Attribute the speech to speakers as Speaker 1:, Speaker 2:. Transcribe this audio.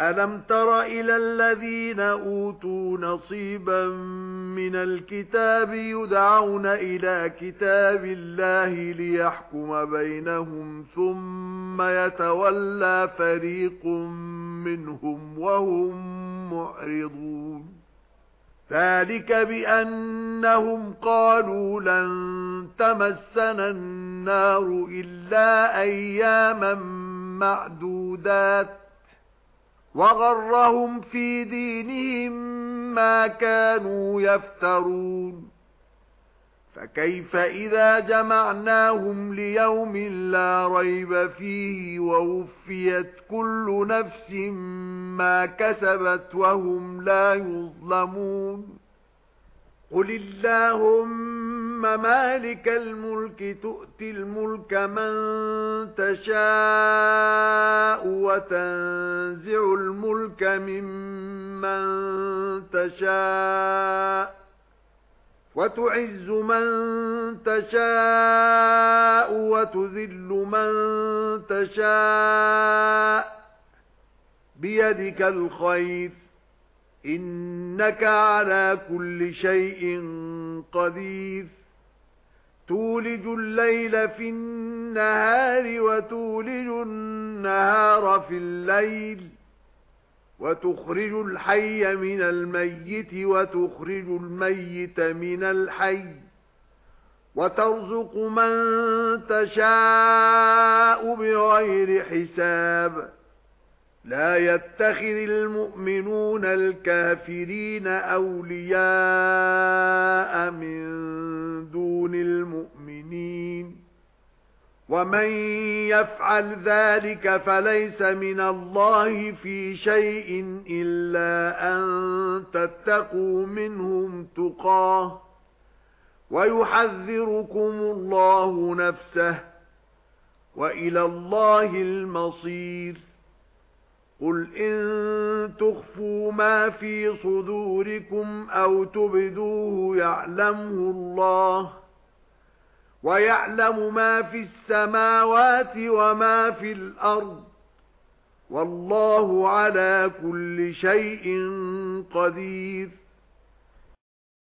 Speaker 1: أَلَمْ تَرَ إِلَى الَّذِينَ أُوتُوا نَصِيبًا مِنَ الْكِتَابِ يُدْعَوْنَ إِلَى كِتَابِ اللَّهِ لِيَحْكُمَ بَيْنَهُمْ ثُمَّ يَتَوَلَّى فَرِيقٌ مِنْهُمْ وَهُمْ مُعْرِضُونَ ذَلِكَ بِأَنَّهُمْ قَالُوا لَن تَمَسَّنَا النَّارُ إِلَّا أَيَّامًا مَّعْدُودَاتٍ وَغَرَّهُمْ فِي دِينِهِمْ مَا كَانُوا يَفْتَرُونَ فَكَيْفَ إِذَا جَمَعْنَاهُمْ لِيَوْمٍ لَّا رَيْبَ فِيهِ وَوُفِّيَتْ كُلُّ نَفْسٍ مَا كَسَبَتْ وَهُمْ لَا يُظْلَمُونَ قُلِ اللَّهُمَّ مَالِكَ الْمُلْكِ تُؤْتِي الْمُلْكَ مَن تَشَاءُ وَتَنزِعُ مِمَّن تَشَاءُ وَتُعِزُّ مَن تَشَاءُ وَتُذِلُّ مَن تَشَاءُ بِيَدِكَ الْخَيْرُ إِنَّكَ عَلَى كُلِّ شَيْءٍ قَدِيرٌ تُولِجُ اللَّيْلَ فِي النَّهَارِ وَتُولِجُ النَّهَارَ فِي اللَّيْلِ وَتُخْرِجُ الْحَيَّ مِنَ الْمَيِّتِ وَتُخْرِجُ الْمَيِّتَ مِنَ الْحَيِّ وَتَرْزُقُ مَن تَشَاءُ بِغَيْرِ حِسَابٍ. لا يتخذ المؤمنون الكافرين أولياء من ومن يفعل ذلك فليس من الله في شيء الا ان تتقوا منهم تقاه ويحذركم الله نفسه والى الله المصير قُلْ إِن تُخْفُوا مَا فِي صُدُورِكُمْ أَوْ تُبْدُوهُ يَعْلَمْهُ اللَّهُ وَيَعْلَمُ مَا فِي السَّمَاوَاتِ وَمَا فِي الْأَرْضِ وَاللَّهُ عَلَى كُلِّ شَيْءٍ قَدِيرٌ